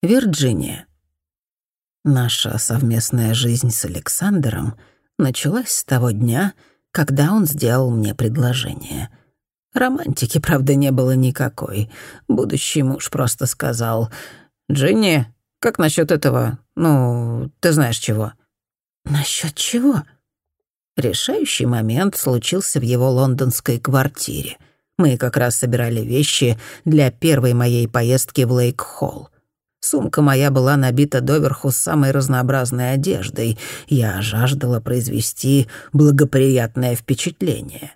Вирджиния. Наша совместная жизнь с Александром началась с того дня, когда он сделал мне предложение. Романтики, правда, не было никакой. Будущий муж просто сказал, «Джинни, как насчет этого? Ну, ты знаешь чего?» «Насчет чего?» Решающий момент случился в его лондонской квартире. Мы как раз собирали вещи для первой моей поездки в Лейк-Холл. Сумка моя была набита доверху самой разнообразной одеждой. Я жаждала произвести благоприятное впечатление.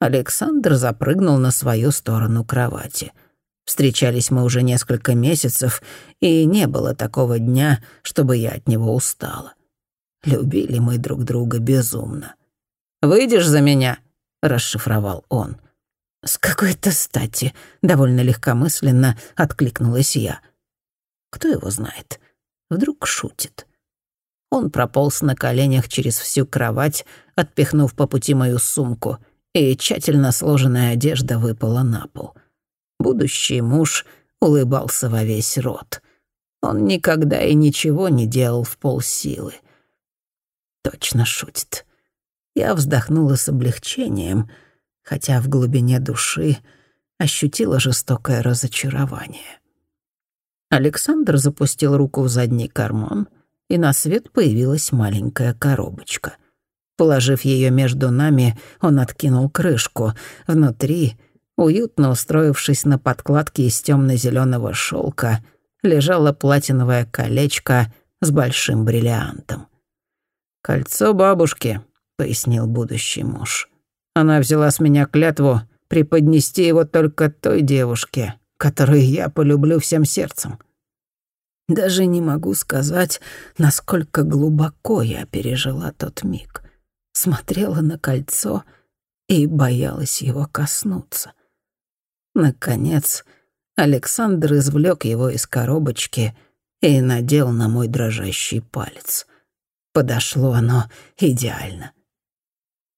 Александр запрыгнул на свою сторону кровати. Встречались мы уже несколько месяцев, и не было такого дня, чтобы я от него устала. Любили мы друг друга безумно. «Выйдешь за меня?» — расшифровал он. «С какой-то стати», — довольно легкомысленно откликнулась я. Кто его знает? Вдруг шутит. Он прополз на коленях через всю кровать, отпихнув по пути мою сумку, и тщательно сложенная одежда выпала на пол. Будущий муж улыбался во весь рот. Он никогда и ничего не делал в полсилы. Точно шутит. Я вздохнула с облегчением, хотя в глубине души ощутила жестокое разочарование. Александр запустил руку в задний карман, и на свет появилась маленькая коробочка. Положив ее между нами, он откинул крышку. Внутри, уютно устроившись на подкладке из темно-зеленого шелка, лежало платиновое колечко с большим бриллиантом. «Кольцо бабушки», — пояснил будущий муж. «Она взяла с меня клятву преподнести его только той девушке, которую я полюблю всем сердцем. Даже не могу сказать, насколько глубоко я пережила тот миг. Смотрела на кольцо и боялась его коснуться. Наконец, Александр извлек его из коробочки и надел на мой дрожащий палец. Подошло оно идеально.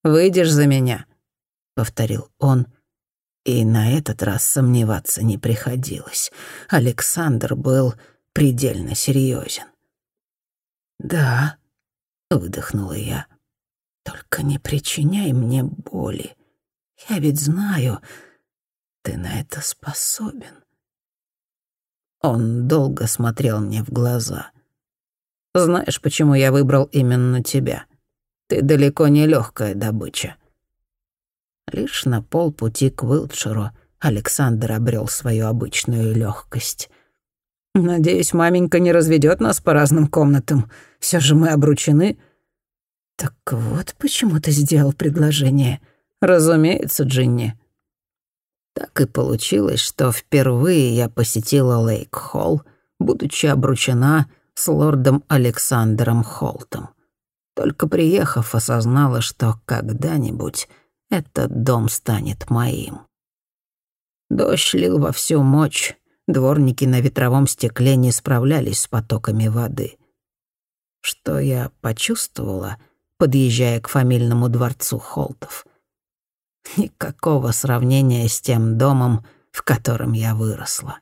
«Выйдешь за меня», — повторил он, и на этот раз сомневаться не приходилось. Александр был предельно серьезен. «Да», — выдохнула я, — «только не причиняй мне боли. Я ведь знаю, ты на это способен». Он долго смотрел мне в глаза. Знаешь, почему я выбрал именно тебя? Ты далеко не легкая добыча. Лишь на полпути к Уилтширу Александр обрел свою обычную легкость. Надеюсь, маменька не разведет нас по разным комнатам. Все же мы обручены. Так вот почему ты сделал предложение. Разумеется, Джинни. Так и получилось, что впервые я посетила Лейк-Холл, будучи обручена с лордом Александром Холтом. Только приехав, осознала, что когда-нибудь этот дом станет моим. Дождь лил во всю мощь, дворники на ветровом стекле не справлялись с потоками воды. Что я почувствовала, подъезжая к фамильному дворцу Холтов? Никакого сравнения с тем домом, в котором я выросла.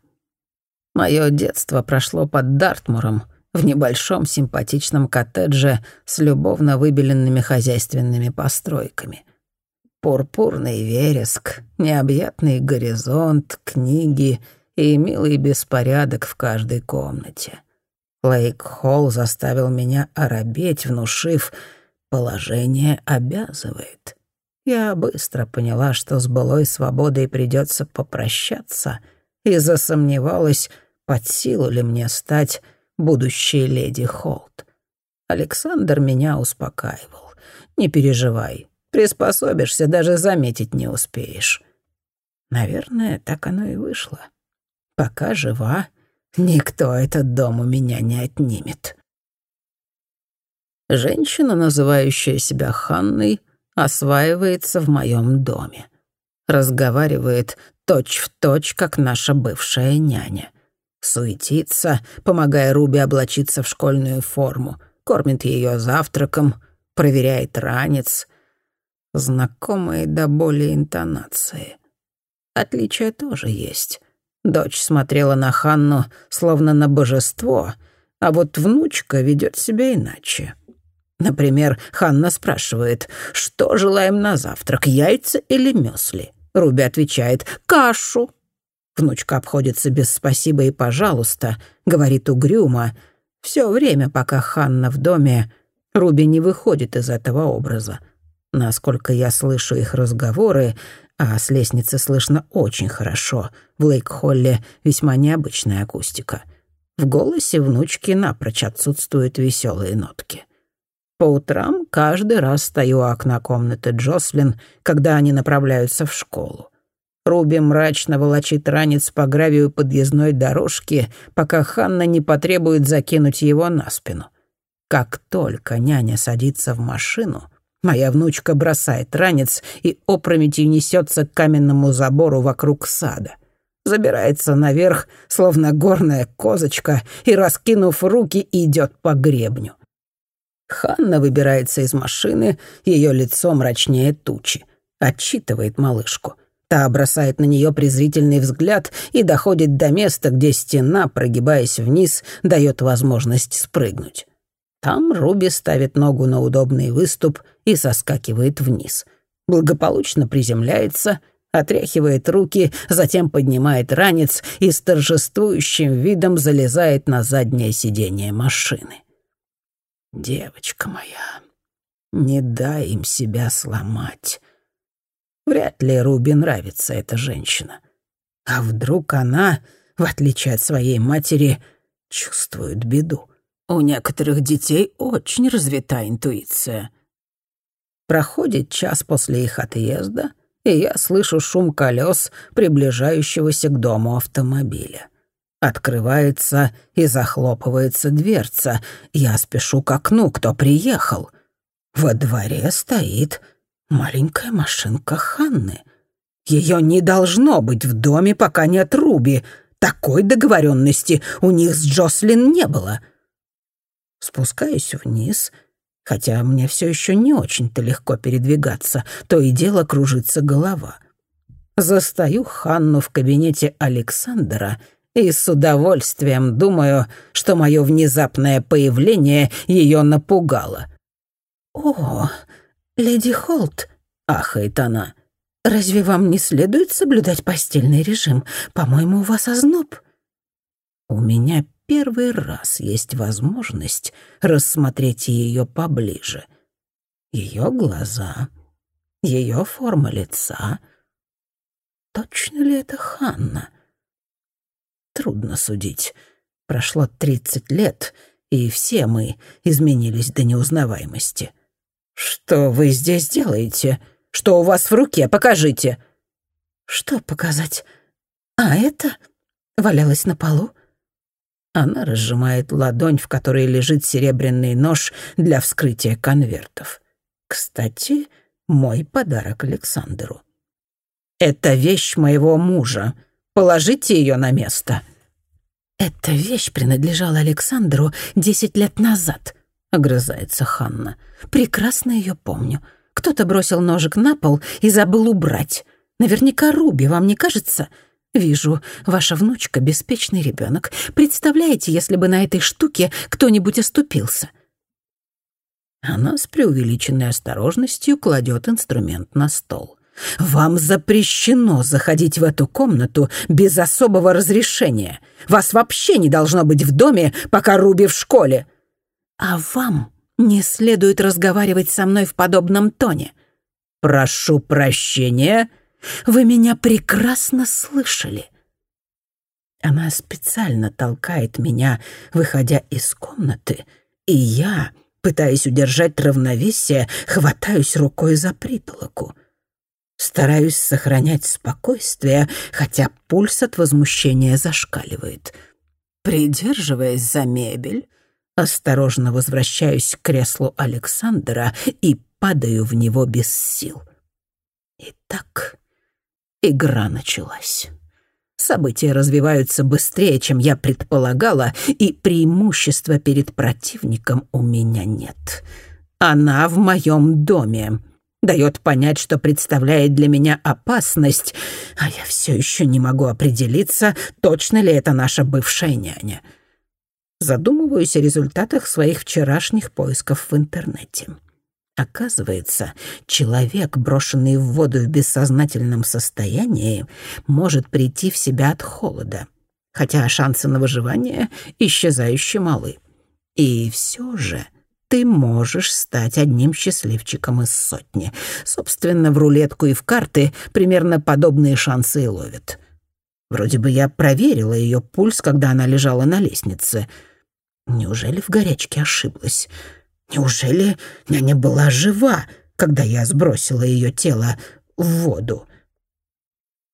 Моё детство прошло под Дартмуром — в небольшом симпатичном коттедже с любовно выбеленными хозяйственными постройками. Пурпурный вереск, необъятный горизонт, книги и милый беспорядок в каждой комнате. Лейк-Холл заставил меня оробеть, внушив «положение обязывает». Я быстро поняла, что с былой свободой придется попрощаться, и засомневалась, под силу ли мне стать будущей леди Холт. Александр меня успокаивал. «Не переживай, приспособишься, даже заметить не успеешь». Наверное, так оно и вышло. Пока жива, никто этот дом у меня не отнимет. Женщина, называющая себя Ханной, осваивается в моем доме. Разговаривает точь-в-точь, точь, как наша бывшая няня суетится, помогая Руби облачиться в школьную форму, кормит ее завтраком, проверяет ранец. Знакомые до боли интонации. Отличия тоже есть. Дочь смотрела на Ханну, словно на божество, а вот внучка ведет себя иначе. Например, Ханна спрашивает, что желаем на завтрак, яйца или мюсли? Руби отвечает, кашу. Внучка обходится без спасибо и пожалуйста, говорит угрюмо. Все время, пока Ханна в доме, Руби не выходит из этого образа. Насколько я слышу их разговоры, а с лестницы слышно очень хорошо, в Лейк-Холле весьма необычная акустика. В голосе внучки напрочь отсутствуют веселые нотки. По утрам каждый раз стою у окна комнаты Джослин, когда они направляются в школу. Руби мрачно волочит ранец по гравию подъездной дорожки, пока Ханна не потребует закинуть его на спину. Как только няня садится в машину, моя внучка бросает ранец и опрометью несется к каменному забору вокруг сада. Забирается наверх, словно горная козочка, и, раскинув руки, идет по гребню. Ханна выбирается из машины, ее лицо мрачнее тучи. Отчитывает малышку. Та бросает на нее презрительный взгляд и доходит до места, где стена, прогибаясь вниз, дает возможность спрыгнуть. Там Руби ставит ногу на удобный выступ и соскакивает вниз. Благополучно приземляется, отряхивает руки, затем поднимает ранец и с торжествующим видом залезает на заднее сиденье машины. Девочка моя, не дай им себя сломать. Вряд ли Руби нравится эта женщина. А вдруг она, в отличие от своей матери, чувствует беду? У некоторых детей очень развита интуиция. Проходит час после их отъезда, и я слышу шум колес приближающегося к дому автомобиля. Открывается и захлопывается дверца. Я спешу к окну, кто приехал. Во дворе стоит маленькая машинка Ханны. Ее не должно быть в доме, пока нет Руби. Такой договоренности у них с Джослин не было. Спускаюсь вниз, хотя мне все еще не очень-то легко передвигаться, то и дело кружится голова. Застаю Ханну в кабинете Александра — и с удовольствием думаю, что мое внезапное появление ее напугало. «О, леди Холт», — ахает она, — «разве вам не следует соблюдать постельный режим? По-моему, у вас озноб». У меня первый раз есть возможность рассмотреть ее поближе. Ее глаза, ее форма лица. Точно ли это Ханна? Трудно судить. Прошло тридцать лет, и все мы изменились до неузнаваемости. «Что вы здесь делаете? Что у вас в руке? Покажите!» «Что показать? А это?» Валялась на полу. Она разжимает ладонь, в которой лежит серебряный нож для вскрытия конвертов. Кстати, мой подарок Александру. «Это вещь моего мужа», Положите ее на место». «Эта вещь принадлежала Александру десять лет назад», — огрызается Ханна. «Прекрасно ее помню. Кто-то бросил ножик на пол и забыл убрать. Наверняка Руби, вам не кажется?» «Вижу, ваша внучка — беспечный ребенок. Представляете, если бы на этой штуке кто-нибудь оступился?» Она с преувеличенной осторожностью кладет инструмент на стол. «Вам запрещено заходить в эту комнату без особого разрешения. Вас вообще не должно быть в доме, пока Руби в школе». «А вам не следует разговаривать со мной в подобном тоне». «Прошу прощения». «Вы меня прекрасно слышали». Она специально толкает меня, выходя из комнаты, и я, пытаясь удержать равновесие, хватаюсь рукой за притолоку. Стараюсь сохранять спокойствие, хотя пульс от возмущения зашкаливает. Придерживаясь за мебель, осторожно возвращаюсь к креслу Александра и падаю в него без сил. Итак, игра началась. События развиваются быстрее, чем я предполагала, и преимущества перед противником у меня нет. Она в моем доме. дает понять, что представляет для меня опасность, а я все еще не могу определиться, точно ли это наша бывшая няня. Задумываюсь о результатах своих вчерашних поисков в интернете. Оказывается, человек, брошенный в воду в бессознательном состоянии, может прийти в себя от холода, хотя шансы на выживание исчезающе малы. И все же ты можешь стать одним счастливчиком из сотни. Собственно, в рулетку и в карты примерно подобные шансы и ловят. Вроде бы я проверила ее пульс, когда она лежала на лестнице. Неужели в горячке ошиблась? Неужели няня была жива, когда я сбросила ее тело в воду?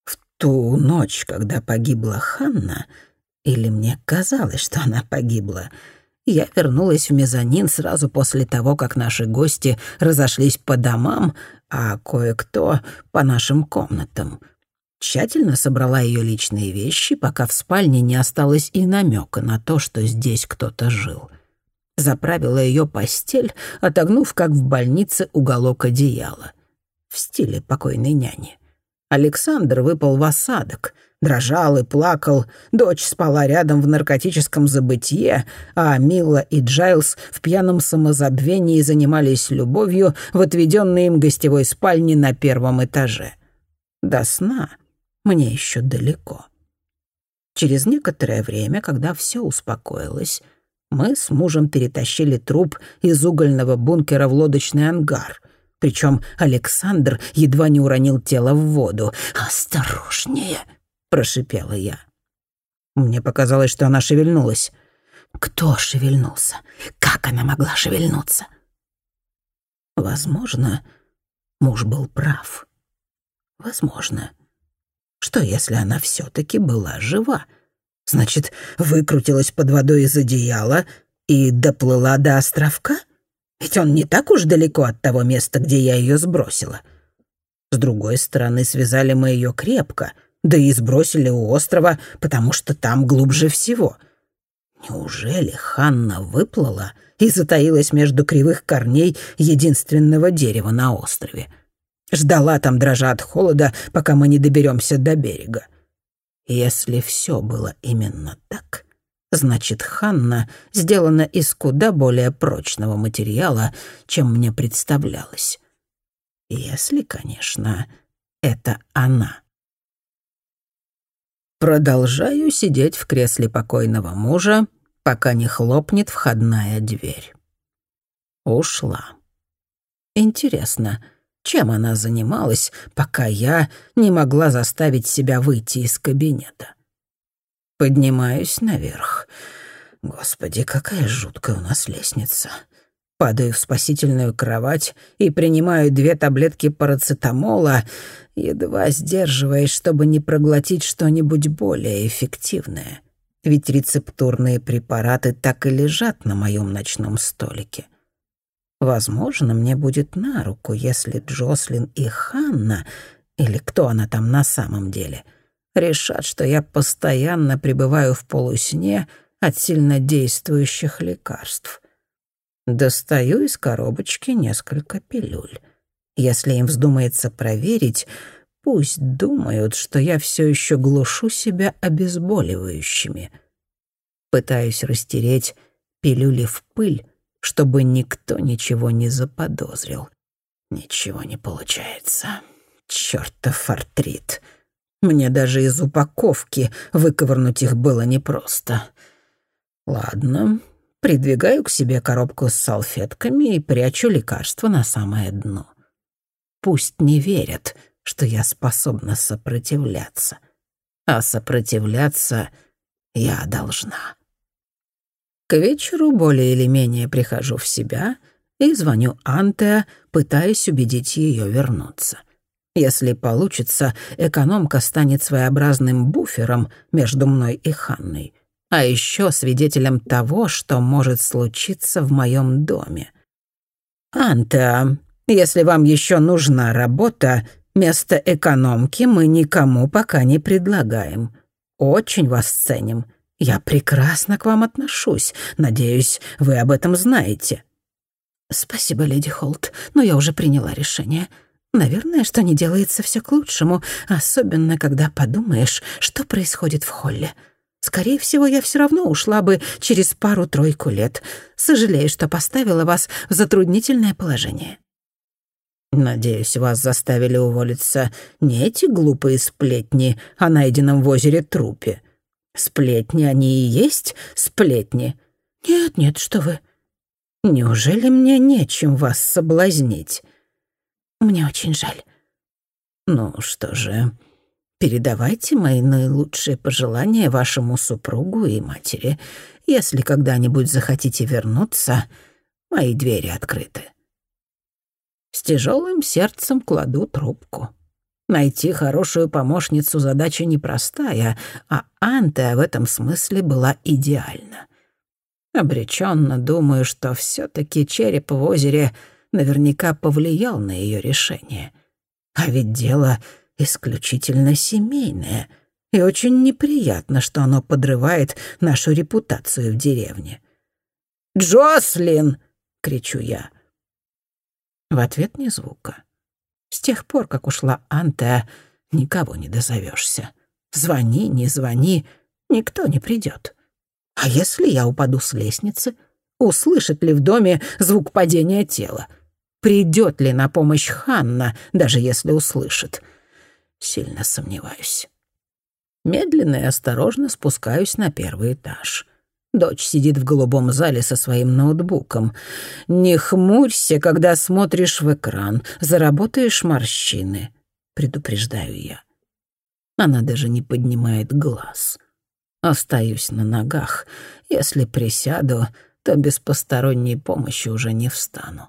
В ту ночь, когда погибла Ханна, или мне казалось, что она погибла — я вернулась в мезонин сразу после того, как наши гости разошлись по домам, а кое-кто — по нашим комнатам. Тщательно собрала ее личные вещи, пока в спальне не осталось и намека на то, что здесь кто-то жил. Заправила ее постель, отогнув, как в больнице, уголок одеяла. В стиле покойной няни. Александр выпал в осадок — дрожал и плакал, дочь спала рядом в наркотическом забытье, а Мила и Джайлз в пьяном самозабвении занимались любовью в отведенной им гостевой спальне на первом этаже. До сна мне еще далеко. Через некоторое время, когда все успокоилось, мы с мужем перетащили труп из угольного бункера в лодочный ангар. Причем Александр едва не уронил тело в воду. «Осторожнее!» прошипела я. Мне показалось, что она шевельнулась. Кто шевельнулся? Как она могла шевельнуться? Возможно, муж был прав. Возможно. Что, если она все таки была жива? Значит, выкрутилась под водой из одеяла и доплыла до островка? Ведь он не так уж далеко от того места, где я ее сбросила. С другой стороны, связали мы ее крепко — да и сбросили у острова, потому что там глубже всего. Неужели Ханна выплыла и затаилась между кривых корней единственного дерева на острове? Ждала там, дрожа от холода, пока мы не доберемся до берега. Если все было именно так, значит, Ханна сделана из куда более прочного материала, чем мне представлялось. Если, конечно, это она. Продолжаю сидеть в кресле покойного мужа, пока не хлопнет входная дверь. Ушла. Интересно, чем она занималась, пока я не могла заставить себя выйти из кабинета? Поднимаюсь наверх. Господи, какая жуткая у нас лестница. Падаю в спасительную кровать и принимаю две таблетки парацетамола, едва сдерживаясь, чтобы не проглотить что-нибудь более эффективное. Ведь рецептурные препараты так и лежат на моем ночном столике. Возможно, мне будет на руку, если Джослин и Ханна, или кто она там на самом деле, решат, что я постоянно пребываю в полусне от сильнодействующих лекарств. Достаю из коробочки несколько пилюль. Если им вздумается проверить, пусть думают, что я все еще глушу себя обезболивающими. Пытаюсь растереть пилюли в пыль, чтобы никто ничего не заподозрил. Ничего не получается. Чёртов артрит. Мне даже из упаковки выковырнуть их было непросто. Ладно, придвигаю к себе коробку с салфетками и прячу лекарство на самое дно. Пусть не верят, что я способна сопротивляться. А сопротивляться я должна. К вечеру более или менее прихожу в себя и звоню Антеа, пытаясь убедить ее вернуться. Если получится, экономка станет своеобразным буфером между мной и Ханной — а еще свидетелем того, что может случиться в моем доме. «Анта, если вам еще нужна работа, место экономки мы никому пока не предлагаем. Очень вас ценим. Я прекрасно к вам отношусь. Надеюсь, вы об этом знаете». «Спасибо, леди Холт, но я уже приняла решение. Наверное, что не делается все к лучшему, особенно когда подумаешь, что происходит в холле. Скорее всего, я все равно ушла бы через пару-тройку лет. Сожалею, что поставила вас в затруднительное положение». «Надеюсь, вас заставили уволиться не эти глупые сплетни о найденном в озере трупе. Сплетни они и есть сплетни?» «Нет-нет, что вы». «Неужели мне нечем вас соблазнить?» «Мне очень жаль». «Ну что же, передавайте мои наилучшие пожелания вашему супругу и матери. Если когда-нибудь захотите вернуться, мои двери открыты». С тяжелым сердцем кладу трубку. Найти хорошую помощницу задача непростая, а Анте в этом смысле была идеальна. Обреченно думаю, что все таки череп в озере наверняка повлиял на ее решение. А ведь дело исключительно семейное, и очень неприятно, что оно подрывает нашу репутацию в деревне. «Джослин!» — кричу я. В ответ ни звука. С тех пор, как ушла Анта, никого не дозовешься. Звони, не звони, никто не придет. А если я упаду с лестницы? Услышит ли в доме звук падения тела? Придет ли на помощь Ханна, даже если услышит? Сильно сомневаюсь. Медленно и осторожно спускаюсь на первый этаж. Дочь сидит в голубом зале со своим ноутбуком. «Не хмурься, когда смотришь в экран. Заработаешь морщины», — предупреждаю я. Она даже не поднимает глаз. Остаюсь на ногах. Если присяду, то без посторонней помощи уже не встану.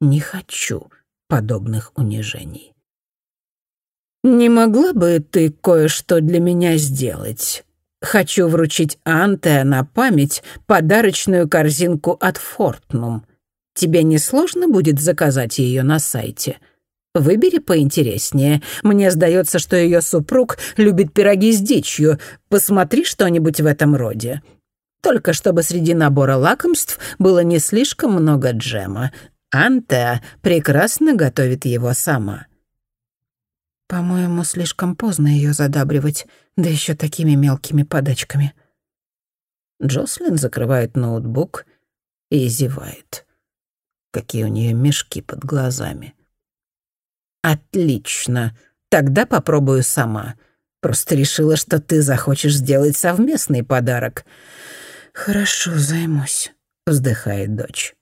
Не хочу подобных унижений. «Не могла бы ты кое-что для меня сделать?» Хочу вручить Анте на память подарочную корзинку от Фортнум. Тебе не сложно будет заказать ее на сайте? Выбери поинтереснее. Мне сдается, что ее супруг любит пироги с дичью. Посмотри что-нибудь в этом роде. Только чтобы среди набора лакомств было не слишком много джема. Анте прекрасно готовит его сама. По-моему, слишком поздно ее задабривать, да еще такими мелкими подачками. Джослин закрывает ноутбук и зевает. Какие у нее мешки под глазами. «Отлично. Тогда попробую сама. Просто решила, что ты захочешь сделать совместный подарок». «Хорошо, займусь», — вздыхает дочь.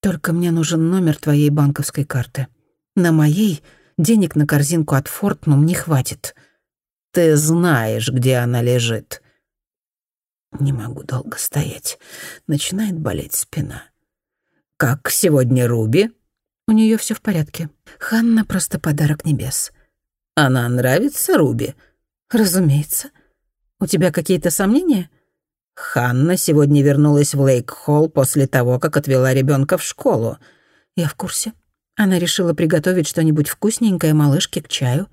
«Только мне нужен номер твоей банковской карты. На моей денег на корзинку от Фортнум не хватит. Ты знаешь, где она лежит. Не могу долго стоять. Начинает болеть спина. Как сегодня Руби? У нее все в порядке. Ханна просто подарок небес. Она нравится Руби? Разумеется. У тебя какие-то сомнения? Ханна сегодня вернулась в Лейк-Холл после того, как отвела ребенка в школу. Я в курсе. Она решила приготовить что-нибудь вкусненькое малышке к чаю.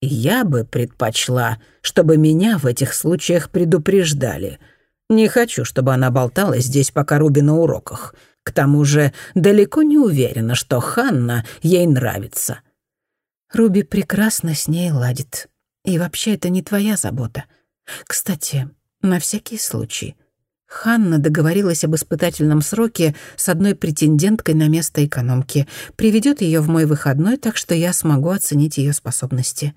Я бы предпочла, чтобы меня в этих случаях предупреждали. Не хочу, чтобы она болтала здесь, пока Руби на уроках. К тому же далеко не уверена, что Ханна ей нравится. Руби прекрасно с ней ладит. И вообще это не твоя забота. Кстати, на всякий случай, Ханна договорилась об испытательном сроке с одной претенденткой на место экономки. Приведет ее в мой выходной, так что я смогу оценить ее способности.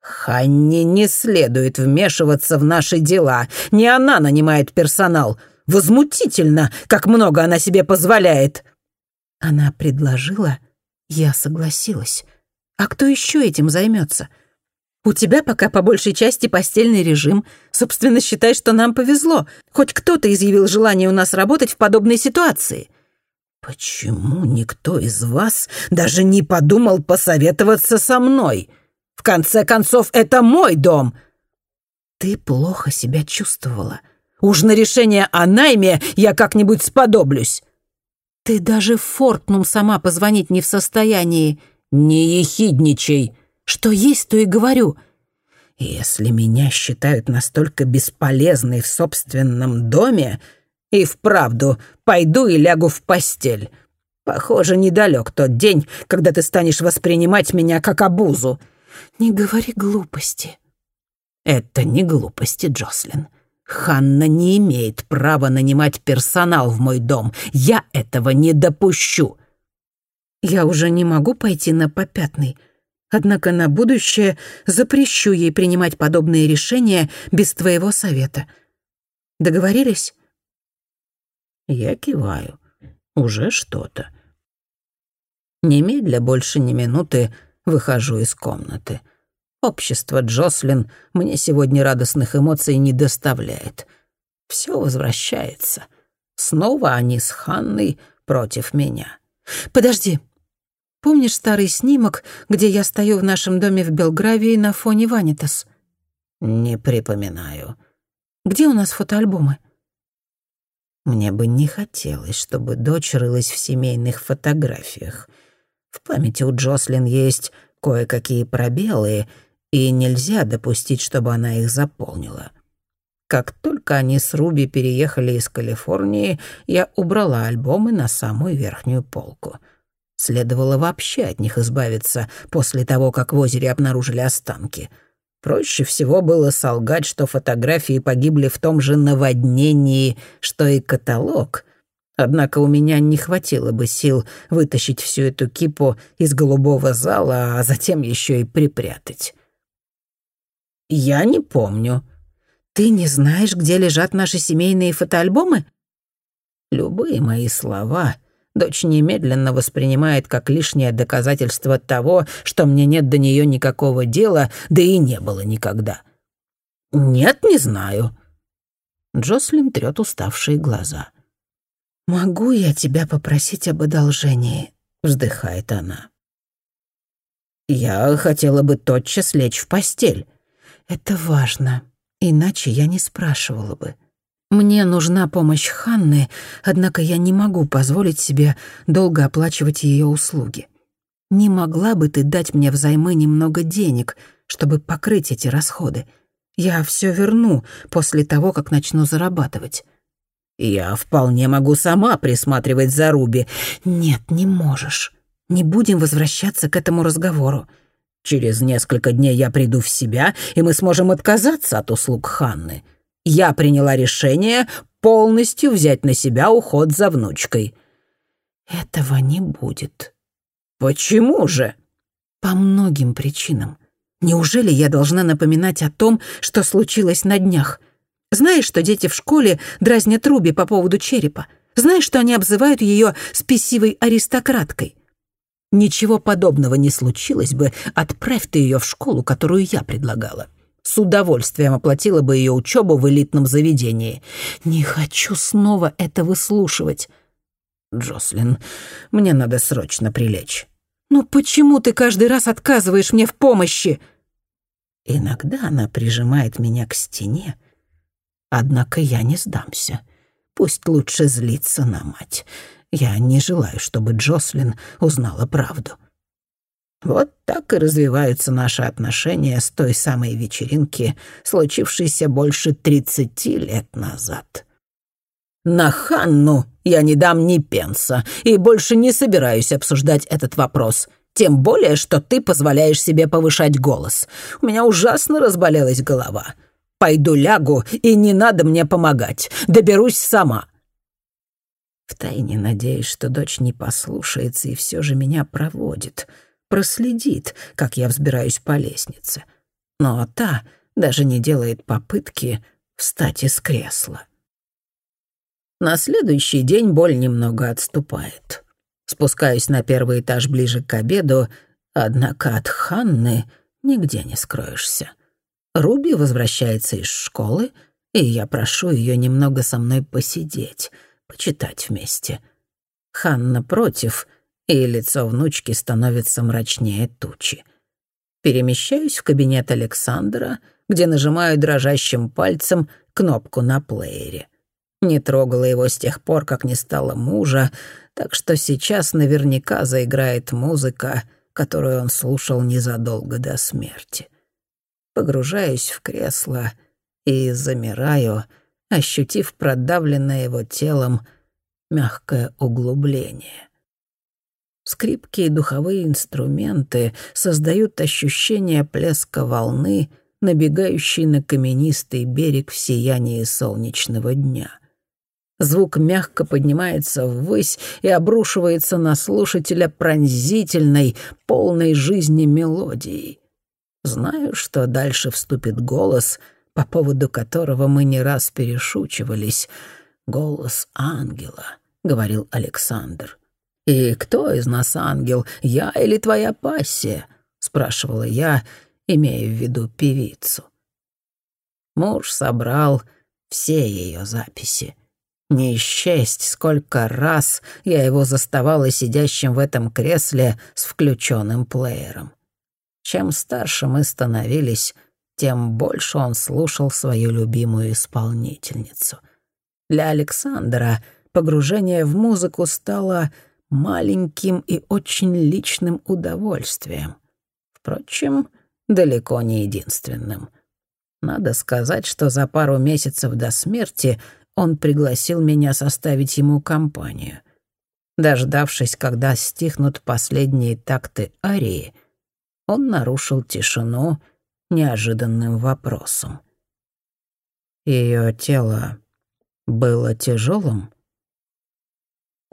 «Ханне не следует вмешиваться в наши дела. Не она нанимает персонал. Возмутительно, как много она себе позволяет». Она предложила, я согласилась. А кто еще этим займется? У тебя пока по большей части постельный режим. Собственно, считай, что нам повезло. Хоть кто-то изъявил желание у нас работать в подобной ситуации». «Почему никто из вас даже не подумал посоветоваться со мной? В конце концов, это мой дом!» «Ты плохо себя чувствовала. Уж на решение о найме я как-нибудь сподоблюсь». «Ты даже Фортнум сама позвонить не в состоянии». «Не ехидничай!» Что есть, то и говорю. Если меня считают настолько бесполезной в собственном доме, и вправду пойду и лягу в постель. Похоже, недалек тот день, когда ты станешь воспринимать меня как обузу». «Не говори глупости». «Это не глупости, Джослин. Ханна не имеет права нанимать персонал в мой дом. Я этого не допущу». «Я уже не могу пойти на попятный. Однако на будущее запрещу ей принимать подобные решения без твоего совета. Договорились?» Я киваю. Уже что-то. Немедля больше ни минуты выхожу из комнаты. Общество Джослин мне сегодня радостных эмоций не доставляет. Все возвращается. Снова они с Ханной против меня. «Подожди. Помнишь старый снимок, где я стою в нашем доме в Белгравии на фоне Ванитас?» «Не припоминаю». «Где у нас фотоальбомы?» Мне бы не хотелось, чтобы дочь рылась в семейных фотографиях. В памяти у Джослин есть кое-какие пробелы, и нельзя допустить, чтобы она их заполнила. Как только они с Руби переехали из Калифорнии, я убрала альбомы на самую верхнюю полку. Следовало вообще от них избавиться после того, как в озере обнаружили останки. Проще всего было солгать, что фотографии погибли в том же наводнении, что и каталог. Однако у меня не хватило бы сил вытащить всю эту кипу из голубого зала, а затем еще и припрятать. «Я не помню». «Ты не знаешь, где лежат наши семейные фотоальбомы?» Любые мои слова дочь немедленно воспринимает как лишнее доказательство того, что мне нет до нее никакого дела, да и не было никогда. «Нет, не знаю». Джослин трёт уставшие глаза. «Могу я тебя попросить об одолжении?» — вздыхает она. «Я хотела бы тотчас лечь в постель». Это важно, иначе я не спрашивала бы. Мне нужна помощь Ханны, однако я не могу позволить себе долго оплачивать ее услуги. Не могла бы ты дать мне взаймы немного денег, чтобы покрыть эти расходы? Я все верну после того, как начну зарабатывать. Я вполне могу сама присматривать за Руби. Нет, не можешь. Не будем возвращаться к этому разговору. Через несколько дней я приду в себя, и мы сможем отказаться от услуг Ханны. Я приняла решение полностью взять на себя уход за внучкой». «Этого не будет». «Почему же?» «По многим причинам. Неужели я должна напоминать о том, что случилось на днях? Знаешь, что дети в школе дразнят Руби по поводу черепа? Знаешь, что они обзывают ее спесивой аристократкой? Ничего подобного не случилось бы, отправь ты ее в школу, которую я предлагала. С удовольствием оплатила бы ее учебу в элитном заведении. Не хочу снова это выслушивать. Джослин, мне надо срочно прилечь. Ну почему ты каждый раз отказываешь мне в помощи? Иногда она прижимает меня к стене. Однако я не сдамся. Пусть лучше злится на мать. Я не желаю, чтобы Джослин узнала правду. Вот так и развиваются наши отношения с той самой вечеринки, случившейся больше тридцати лет назад. На Ханну я не дам ни пенса и больше не собираюсь обсуждать этот вопрос. Тем более, что ты позволяешь себе повышать голос. У меня ужасно разболелась голова. Пойду лягу, и не надо мне помогать. Доберусь сама. Втайне надеюсь, что дочь не послушается и все же меня проводит, проследит, как я взбираюсь по лестнице. Но та даже не делает попытки встать из кресла. На следующий день боль немного отступает. Спускаюсь на первый этаж ближе к обеду, однако от Ханны нигде не скроешься. Руби возвращается из школы, и я прошу ее немного со мной посидеть — почитать вместе. Ханна против, и лицо внучки становится мрачнее тучи. Перемещаюсь в кабинет Александра, где нажимаю дрожащим пальцем кнопку на плеере. Не трогала его с тех пор, как не стало мужа, так что сейчас наверняка заиграет музыка, которую он слушал незадолго до смерти. Погружаюсь в кресло и замираю — ощутив продавленное его телом мягкое углубление. Скрипки и духовые инструменты создают ощущение плеска волны, набегающей на каменистый берег в сиянии солнечного дня. Звук мягко поднимается ввысь и обрушивается на слушателя пронзительной, полной жизни мелодией. Знаю, что дальше вступит голос, по поводу которого мы не раз перешучивались. «Голос ангела», — говорил Александр. «И кто из нас ангел, я или твоя пассия?» — спрашивала я, имея в виду певицу. Муж собрал все ее записи. Не исчесть, сколько раз я его заставала сидящим в этом кресле с включенным плеером. Чем старше мы становились, тем больше он слушал свою любимую исполнительницу. Для Александра погружение в музыку стало маленьким и очень личным удовольствием. Впрочем, далеко не единственным. Надо сказать, что за пару месяцев до смерти он пригласил меня составить ему компанию. Дождавшись, когда стихнут последние такты арии, он нарушил тишину неожиданным вопросом. Ее тело было тяжелым?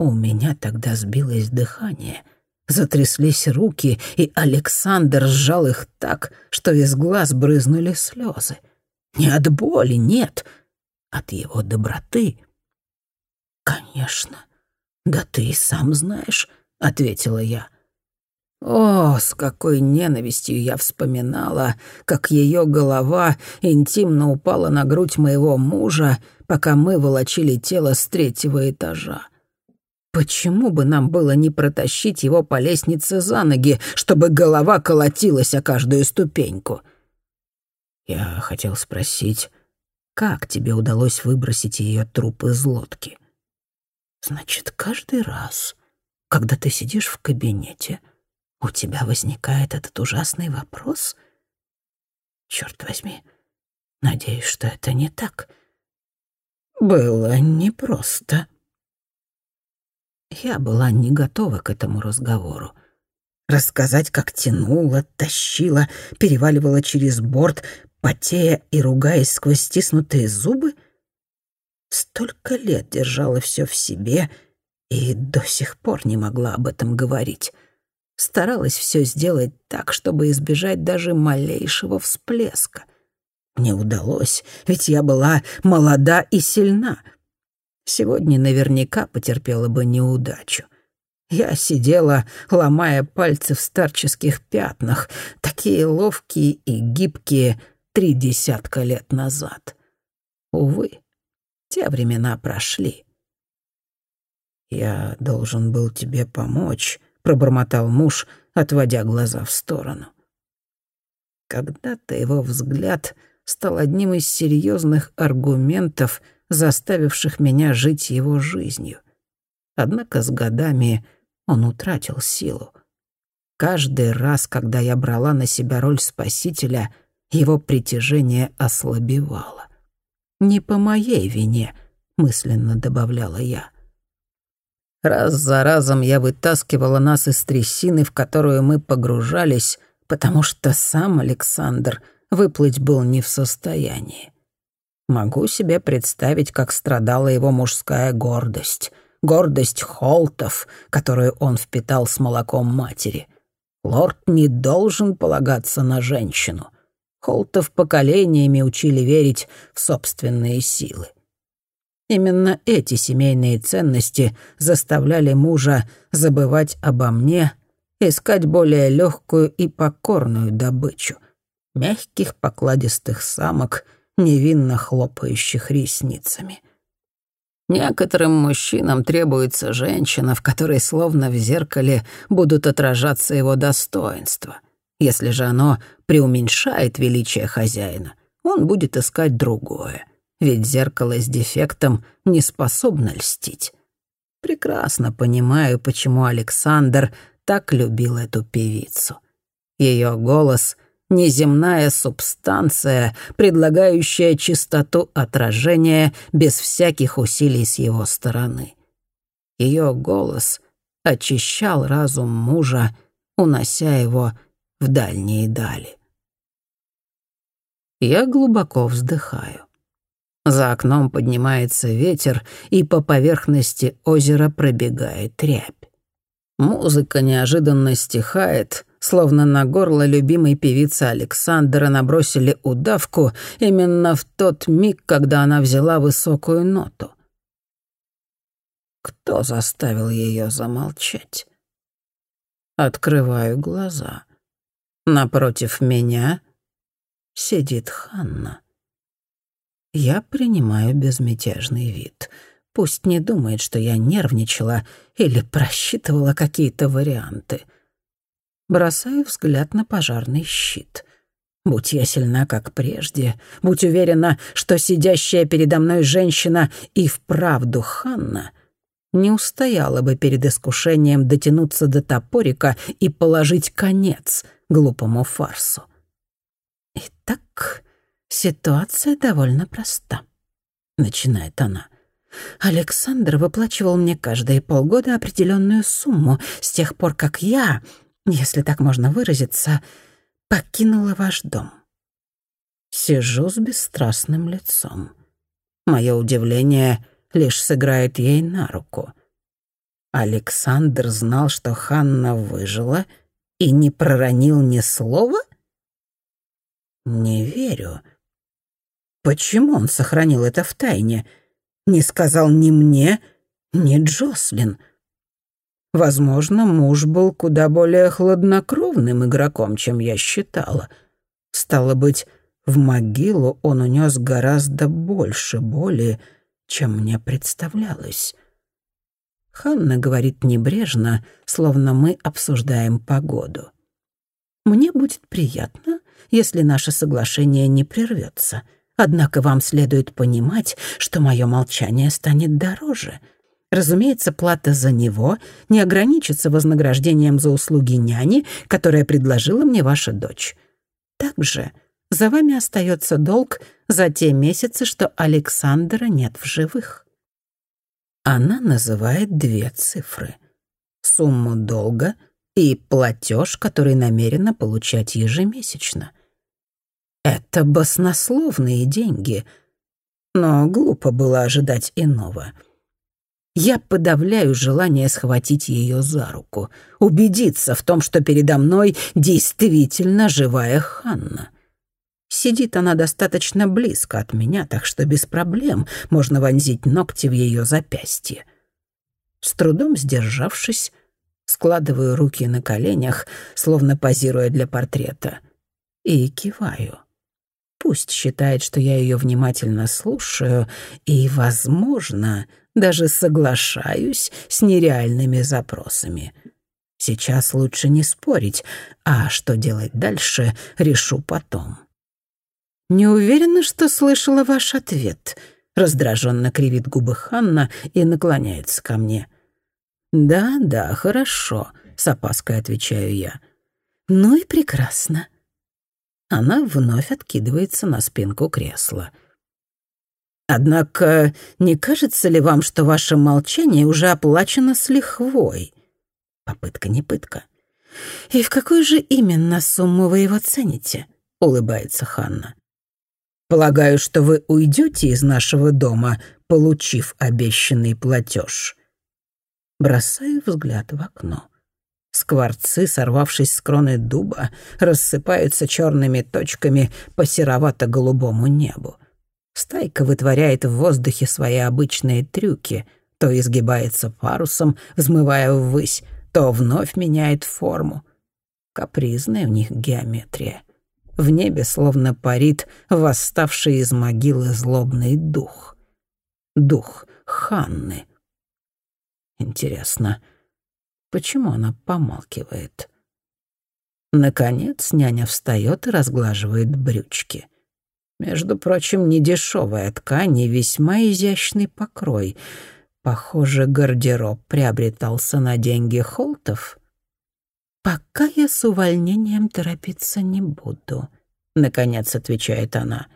У меня тогда сбилось дыхание, затряслись руки, и Александр сжал их так, что из глаз брызнули слезы. Не от боли, нет, от его доброты. «Конечно, да ты и сам знаешь», — ответила я. О, с какой ненавистью я вспоминала, как ее голова интимно упала на грудь моего мужа, пока мы волочили тело с третьего этажа. Почему бы нам было не протащить его по лестнице за ноги, чтобы голова колотилась о каждую ступеньку? Я хотел спросить, как тебе удалось выбросить ее труп из лодки? Значит, каждый раз, когда ты сидишь в кабинете, у тебя возникает этот ужасный вопрос? Черт возьми, надеюсь, что это не так. Было непросто. Я была не готова к этому разговору. Рассказать, как тянула, тащила, переваливала через борт, потея и ругаясь сквозь стиснутые зубы? Столько лет держала все в себе и до сих пор не могла об этом говорить. Старалась все сделать так, чтобы избежать даже малейшего всплеска. Мне удалось, ведь я была молода и сильна — сегодня наверняка потерпела бы неудачу. Я сидела, ломая пальцы в старческих пятнах, такие ловкие и гибкие три десятка лет назад. Увы, те времена прошли. «Я должен был тебе помочь», — пробормотал муж, отводя глаза в сторону. Когда-то его взгляд стал одним из серьезных аргументов — заставивших меня жить его жизнью. Однако с годами он утратил силу. Каждый раз, когда я брала на себя роль спасителя, его притяжение ослабевало. «Не по моей вине», — мысленно добавляла я. Раз за разом я вытаскивала нас из трясины, в которую мы погружались, потому что сам Александр выплыть был не в состоянии. Могу себе представить, как страдала его мужская гордость. Гордость Холтов, которую он впитал с молоком матери. Лорд не должен полагаться на женщину. Холтов поколениями учили верить в собственные силы. Именно эти семейные ценности заставляли мужа забывать обо мне, искать более легкую и покорную добычу. Мягких покладистых самок — невинно хлопающих ресницами. Некоторым мужчинам требуется женщина, в которой словно в зеркале будут отражаться его достоинства. Если же оно преуменьшает величие хозяина, он будет искать другое, ведь зеркало с дефектом не способно льстить. Прекрасно понимаю, почему Александр так любил эту певицу. Ее голос — неземная субстанция, предлагающая чистоту отражения без всяких усилий с его стороны. Ее голос очищал разум мужа, унося его в дальние дали. Я глубоко вздыхаю. За окном поднимается ветер, и по поверхности озера пробегает рябь. Музыка неожиданно стихает, словно на горло любимой певицы Александра набросили удавку именно в тот миг, когда она взяла высокую ноту. Кто заставил ее замолчать? Открываю глаза. Напротив меня сидит Ханна. Я принимаю безмятежный вид. Пусть не думает, что я нервничала или просчитывала какие-то варианты. Бросаю взгляд на пожарный щит. Будь я сильна, как прежде, будь уверена, что сидящая передо мной женщина и вправду Ханна, не устояла бы перед искушением дотянуться до топорика и положить конец глупому фарсу. Итак, ситуация довольно проста, начинает она. Александр выплачивал мне каждые полгода определенную сумму с тех пор, как я, если так можно выразиться, покинула ваш дом. Сижу с бесстрастным лицом. Мое удивление лишь сыграет ей на руку. Александр знал, что Ханна выжила и не проронил ни слова? Не верю. Почему он сохранил это в тайне? Не сказал ни мне, ни Джослин. Возможно, муж был куда более хладнокровным игроком, чем я считала. Стало быть, в могилу он унес гораздо больше боли, чем мне представлялось. Ханна говорит небрежно, словно мы обсуждаем погоду. «Мне будет приятно, если наше соглашение не прервется. Однако вам следует понимать, что мое молчание станет дороже. Разумеется, плата за него не ограничится вознаграждением за услуги няни, которое предложила мне ваша дочь. Также за вами остается долг за те месяцы, что Александра нет в живых. Она называет две цифры. Сумму долга и платеж, который намерена получать ежемесячно. Это баснословные деньги, но глупо было ожидать иного. Я подавляю желание схватить ее за руку, убедиться в том, что передо мной действительно живая Ханна. Сидит она достаточно близко от меня, так что без проблем можно вонзить ногти в ее запястье. С трудом сдержавшись, складываю руки на коленях, словно позируя для портрета, и киваю. Пусть считает, что я ее внимательно слушаю и, возможно, даже соглашаюсь с нереальными запросами. Сейчас лучше не спорить, а что делать дальше, решу потом. «Не уверена, что слышала ваш ответ», — раздраженно кривит губы Ханна и наклоняется ко мне. «Да, да, хорошо», — с опаской отвечаю я. «Ну и прекрасно». Она вновь откидывается на спинку кресла. «Однако не кажется ли вам, что ваше молчание уже оплачено с лихвой?» Попытка не пытка. «И в какую же именно сумму вы его цените?» — улыбается Ханна. «Полагаю, что вы уйдете из нашего дома, получив обещанный платеж». Бросаю взгляд в окно. Скворцы, сорвавшись с кроны дуба, рассыпаются черными точками по серовато-голубому небу. Стайка вытворяет в воздухе свои обычные трюки, то изгибается парусом, взмывая ввысь, то вновь меняет форму. Капризная у них геометрия. В небе словно парит восставший из могилы злобный дух. Дух Ханны. Интересно, Почему она помалкивает? Наконец няня встает и разглаживает брючки. Между прочим, недешевая ткань и весьма изящный покрой. Похоже, гардероб приобретался на деньги Холтов. «Пока я с увольнением торопиться не буду», — наконец отвечает она.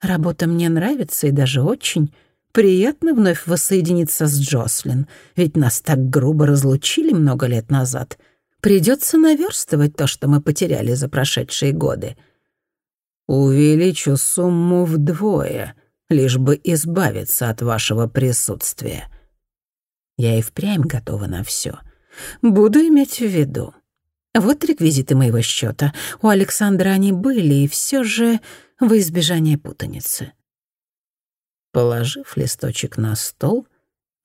«Работа мне нравится и даже очень. Приятно вновь воссоединиться с Джослин, ведь нас так грубо разлучили много лет назад. Придется наверстывать то, что мы потеряли за прошедшие годы. Увеличу сумму вдвое, лишь бы избавиться от вашего присутствия. Я и впрямь готова на все. Буду иметь в виду. Вот реквизиты моего счета. У Александра они были, и все же во избежание путаницы. Положив листочек на стол,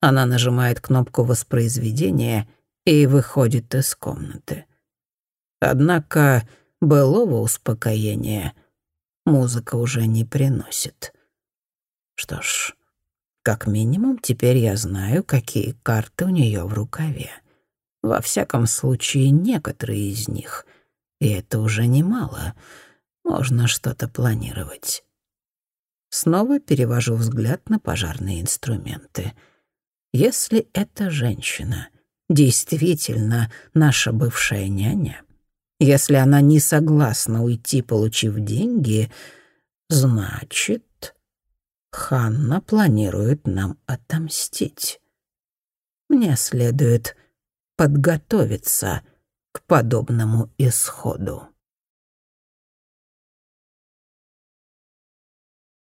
она нажимает кнопку воспроизведения и выходит из комнаты. Однако былого успокоения музыка уже не приносит. Что ж, как минимум теперь я знаю, какие карты у нее в рукаве. Во всяком случае, некоторые из них. И это уже немало. Можно что-то планировать. Снова перевожу взгляд на пожарные инструменты. Если эта женщина действительно наша бывшая няня, если она не согласна уйти, получив деньги, значит, Ханна планирует нам отомстить. Мне следует подготовиться к подобному исходу.